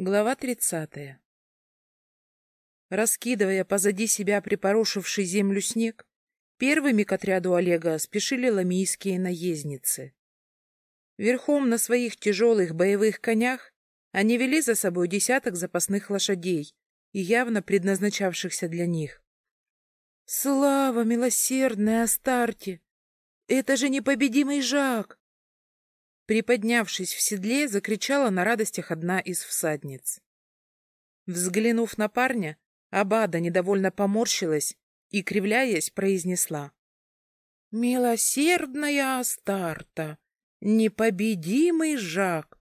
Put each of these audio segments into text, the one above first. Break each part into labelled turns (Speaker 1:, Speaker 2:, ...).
Speaker 1: Глава тридцатая Раскидывая позади себя припорошивший землю снег, первыми к отряду Олега спешили ламийские наездницы. Верхом на своих тяжелых боевых конях они вели за собой десяток запасных лошадей и явно предназначавшихся для них. «Слава милосердной Астарте! Это же непобедимый Жак!» Приподнявшись в седле, закричала на радостях одна из всадниц. Взглянув на парня, Абада недовольно поморщилась и, кривляясь, произнесла. — Милосердная Астарта, непобедимый Жак!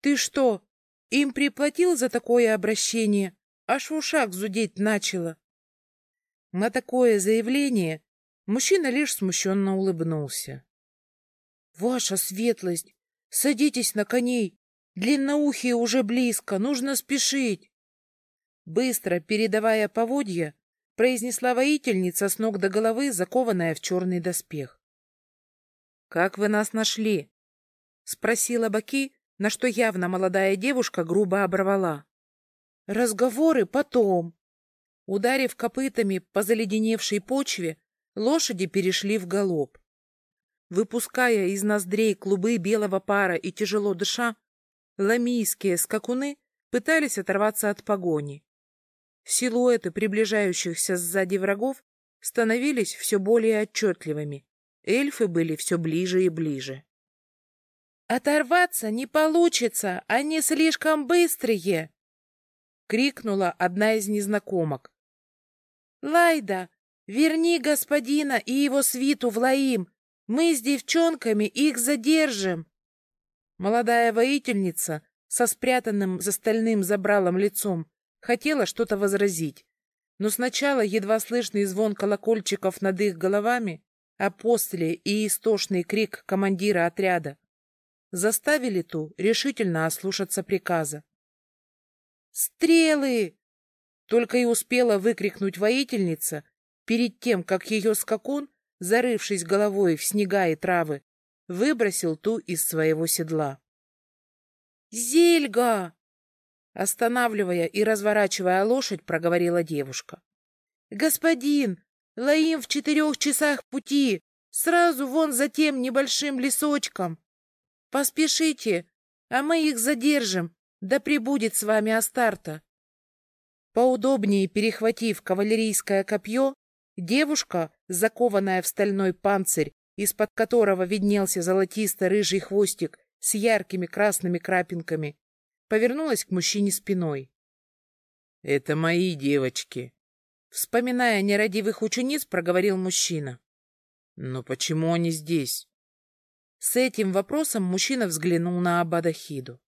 Speaker 1: Ты что, им приплатил за такое обращение? Аж в ушах зудеть начало. На такое заявление мужчина лишь смущенно улыбнулся. — Ваша светлость, Садитесь на коней. Длинноухие уже близко, нужно спешить. Быстро передавая поводья, произнесла воительница с ног до головы, закованная в черный доспех. — Как вы нас нашли? — спросила Баки, на что явно молодая девушка грубо оборвала. — Разговоры потом. Ударив копытами по заледеневшей почве, лошади перешли в галоп. Выпуская из ноздрей клубы белого пара и тяжело дыша, ламийские скакуны пытались оторваться от погони. Силуэты приближающихся сзади врагов становились все более отчетливыми. Эльфы были все ближе и ближе. «Оторваться не получится, они слишком быстрые!» — крикнула одна из незнакомок. «Лайда, верни господина и его свиту в Лаим, мы с девчонками их задержим. Молодая воительница со спрятанным за стальным забралом лицом хотела что-то возразить, но сначала едва слышный звон колокольчиков над их головами, а после и истошный крик командира отряда заставили ту решительно ослушаться приказа. «Стрелы!» Только и успела выкрикнуть воительница перед тем, как ее скакун зарывшись головой в снега и травы, выбросил ту из своего седла. «Зельга!» Останавливая и разворачивая лошадь, проговорила девушка. «Господин, Лаим в четырех часах пути, сразу вон за тем небольшим лесочком. Поспешите, а мы их задержим, да прибудет с вами Астарта». Поудобнее перехватив кавалерийское копье, девушка закованная в стальной панцирь, из-под которого виднелся золотисто-рыжий хвостик с яркими красными крапинками, повернулась к мужчине спиной. — Это мои девочки. Вспоминая нерадивых учениц, проговорил мужчина. — Но почему они здесь? С этим вопросом мужчина взглянул на Абадахиду.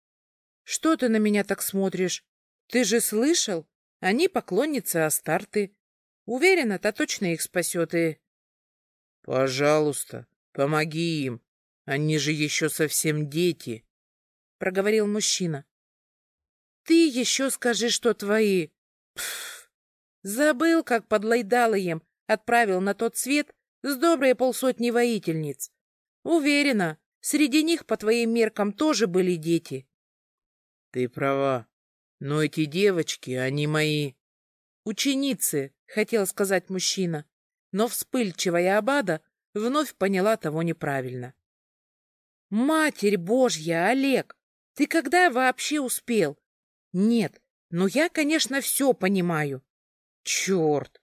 Speaker 1: — Что ты на меня так смотришь? Ты же слышал? Они поклонницы Астарты. Уверена, та точно их спасет и... — Пожалуйста, помоги им. Они же еще совсем дети, — проговорил мужчина. — Ты еще скажи, что твои... Пф, забыл, как под Лайдалоем отправил на тот свет с доброй полсотни воительниц. Уверена, среди них, по твоим меркам, тоже были дети. — Ты права, но эти девочки, они мои... Ученицы, хотел сказать мужчина, но вспыльчивая Абада вновь поняла того неправильно. «Матерь Божья, Олег, ты когда вообще успел?» «Нет, но я, конечно, все понимаю». «Черт!»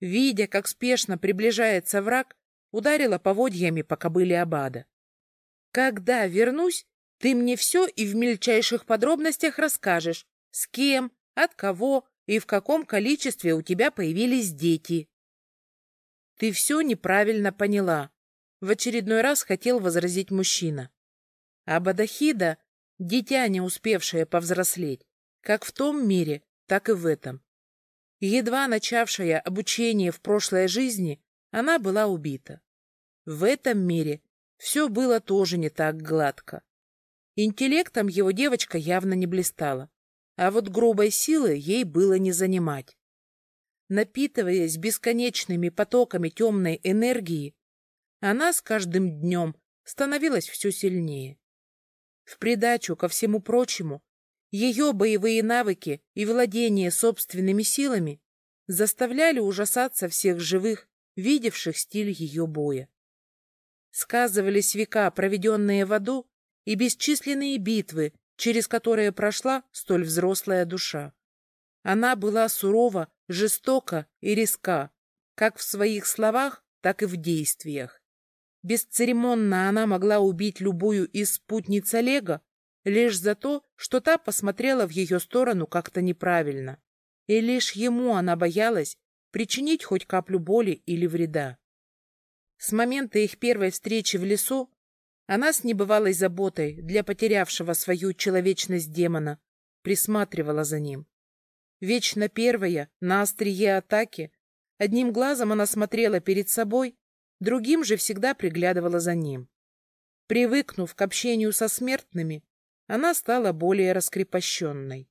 Speaker 1: Видя, как спешно приближается враг, ударила поводьями по кобыле Абада. «Когда вернусь, ты мне все и в мельчайших подробностях расскажешь, с кем, от кого, и в каком количестве у тебя появились дети. Ты все неправильно поняла. В очередной раз хотел возразить мужчина. А Бадахида — дитя, не успевшее повзрослеть, как в том мире, так и в этом. Едва начавшая обучение в прошлой жизни, она была убита. В этом мире все было тоже не так гладко. Интеллектом его девочка явно не блистала а вот грубой силы ей было не занимать. Напитываясь бесконечными потоками темной энергии, она с каждым днем становилась все сильнее. В придачу ко всему прочему, Ее боевые навыки и владение собственными силами заставляли ужасаться всех живых, видевших стиль ее боя. Сказывались века, проведенные в аду, и бесчисленные битвы, через которые прошла столь взрослая душа. Она была сурова, жестока и резка, как в своих словах, так и в действиях. Бесцеремонно она могла убить любую из спутниц Олега лишь за то, что та посмотрела в ее сторону как-то неправильно, и лишь ему она боялась причинить хоть каплю боли или вреда. С момента их первой встречи в лесу она с небывалой заботой для потерявшего свою человечность демона присматривала за ним. Вечно первая, на острие атаки, одним глазом она смотрела перед собой, другим же всегда приглядывала за ним. Привыкнув к общению со смертными, она стала более раскрепощенной.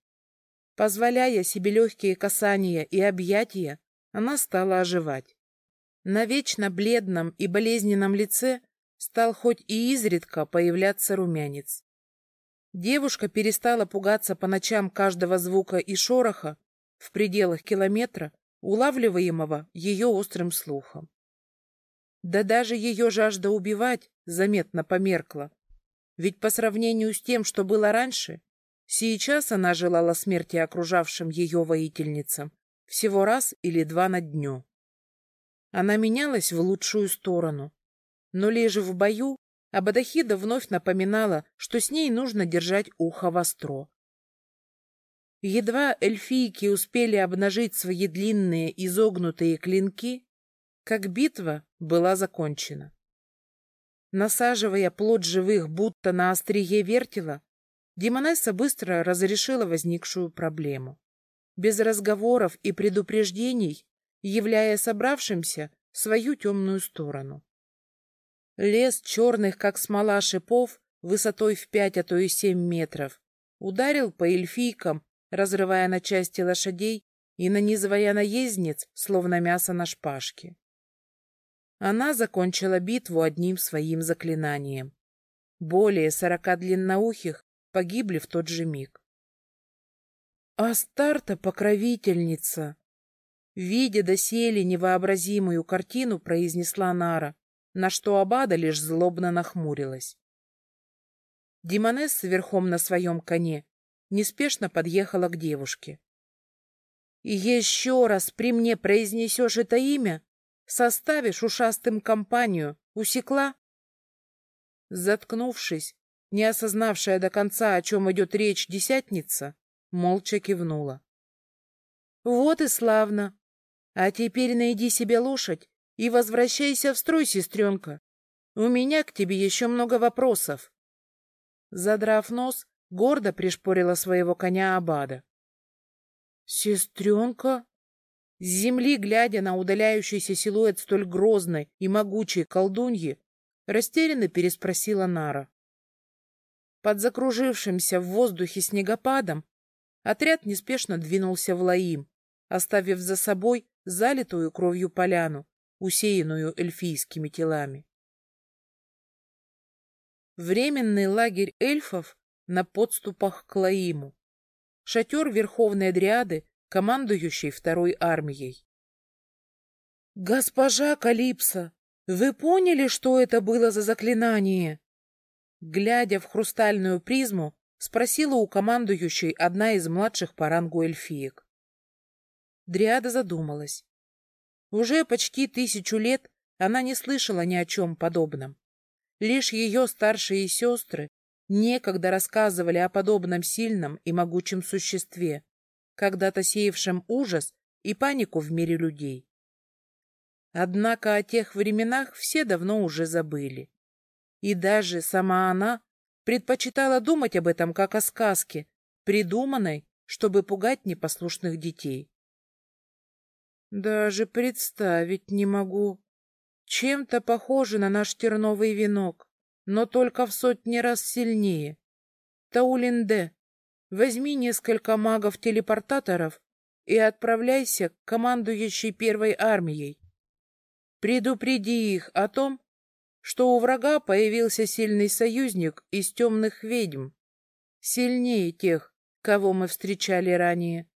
Speaker 1: Позволяя себе легкие касания и объятия, она стала оживать. На вечно бледном и болезненном лице стал хоть и изредка появляться румянец. Девушка перестала пугаться по ночам каждого звука и шороха в пределах километра, улавливаемого ее острым слухом. Да даже ее жажда убивать заметно померкла, ведь по сравнению с тем, что было раньше, сейчас она желала смерти окружавшим ее воительницам всего раз или два на дню. Она менялась в лучшую сторону, но лишь в бою Абадахида вновь напоминала, что с ней нужно держать ухо востро. Едва эльфийки успели обнажить свои длинные изогнутые клинки, как битва была закончена. Насаживая плод живых будто на острие вертела, Демонесса быстро разрешила возникшую проблему. Без разговоров и предупреждений, являя собравшимся свою темную сторону. Лес черных, как смола шипов, высотой в пять, а то и семь метров, ударил по эльфийкам, разрывая на части лошадей и нанизывая наездниц, словно мясо на шпажке. Она закончила битву одним своим заклинанием. Более сорока длинноухих погибли в тот же миг. Астарта — покровительница! Видя доселе невообразимую картину, произнесла Нара, на что Абада лишь злобно нахмурилась. Димонесса верхом на своем коне неспешно подъехала к девушке. — И еще раз при мне произнесешь это имя, составишь ушастым компанию, усекла? Заткнувшись, не осознавшая до конца, о чем идет речь десятница, молча кивнула. — Вот и славно. А теперь найди себе лошадь и возвращайся в строй, сестренка. У меня к тебе еще много вопросов. Задрав нос, гордо пришпорила своего коня Абада. «Сестренка?» С земли, глядя на удаляющийся силуэт столь грозной и могучей колдуньи, растерянно переспросила Нара. Под закружившимся в воздухе снегопадом отряд неспешно двинулся в Лаим, оставив за собой залитую кровью поляну, усеянную эльфийскими телами. Временный лагерь эльфов на подступах к Лаиму. Шатер Верховной Дриады, командующей второй армией. «Госпожа Калипсо, вы поняли, что это было за заклинание?» Глядя в хрустальную призму, спросила у командующей одна из младших по рангу эльфиек. Дриада задумалась. Уже почти тысячу лет она не слышала ни о чем подобном. Лишь ее старшие сестры некогда рассказывали о подобном сильном и могучем существе, когда-то сеявшем ужас и панику в мире людей. Однако о тех временах все давно уже забыли. И даже сама она предпочитала думать об этом как о сказке, придуманной, чтобы пугать непослушных детей. Даже представить не могу. Чем-то похоже на наш терновый венок но только в сотни раз сильнее. Таулинде, возьми несколько магов-телепортаторов и отправляйся к командующей первой армией. Предупреди их о том, что у врага появился сильный союзник из темных ведьм, сильнее тех, кого мы встречали ранее.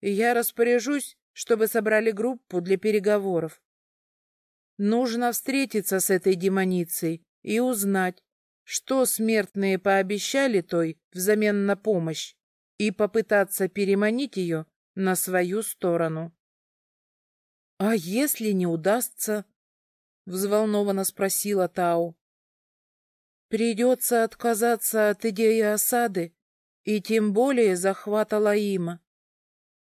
Speaker 1: Я распоряжусь, чтобы собрали группу для переговоров. Нужно встретиться с этой демоницей и узнать, что смертные пообещали той взамен на помощь, и попытаться переманить ее на свою сторону. — А если не удастся? — взволнованно спросила Тау. — Придется отказаться от идеи осады и тем более захвата Лаима.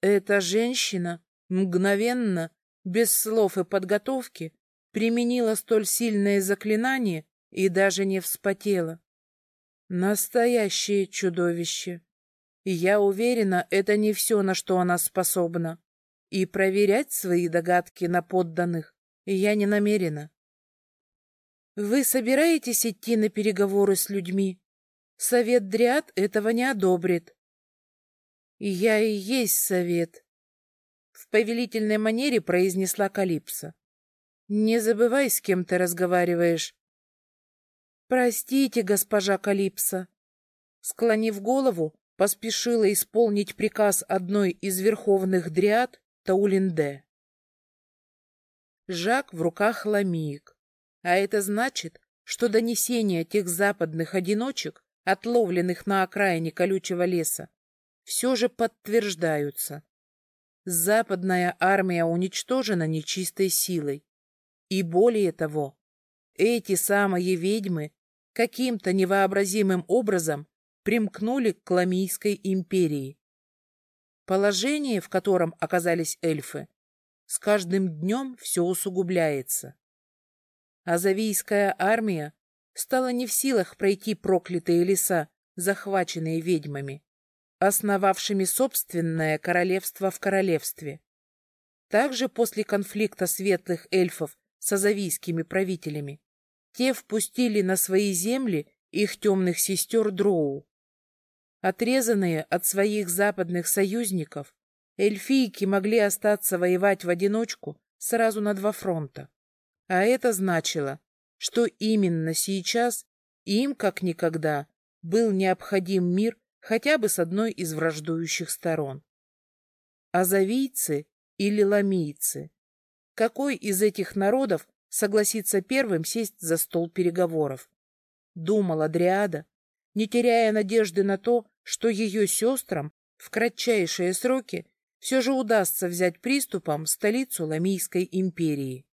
Speaker 1: Эта женщина мгновенно, без слов и подготовки, применила столь сильное заклинание и даже не вспотела. Настоящее чудовище. Я уверена, это не все, на что она способна. И проверять свои догадки на подданных я не намерена. Вы собираетесь идти на переговоры с людьми? Совет Дриад этого не одобрит. Я и есть совет. В повелительной манере произнесла Калипсо. Не забывай, с кем ты разговариваешь. Простите, госпожа Калипсо. Склонив голову, поспешила исполнить приказ одной из верховных дриад Таулинде. Жак в руках ламиек, а это значит, что донесения тех западных одиночек, отловленных на окраине колючего леса, все же подтверждаются. Западная армия уничтожена нечистой силой. И более того, эти самые ведьмы каким-то невообразимым образом примкнули к Ламийской империи. Положение, в котором оказались эльфы, с каждым днем все усугубляется. Азавийская армия стала не в силах пройти проклятые леса, захваченные ведьмами, основавшими собственное королевство в королевстве. Также после конфликта светлых эльфов с азавийскими правителями те впустили на свои земли их темных сестер Дроу, Отрезанные от своих западных союзников, эльфийки могли остаться воевать в одиночку сразу на два фронта. А это значило, что именно сейчас им, как никогда, был необходим мир хотя бы с одной из враждующих сторон. Азавийцы или ламийцы? Какой из этих народов согласится первым сесть за стол переговоров? Думала Дриада, не теряя надежды на то, что ее сестрам в кратчайшие сроки все же удастся взять приступом столицу Ламийской империи.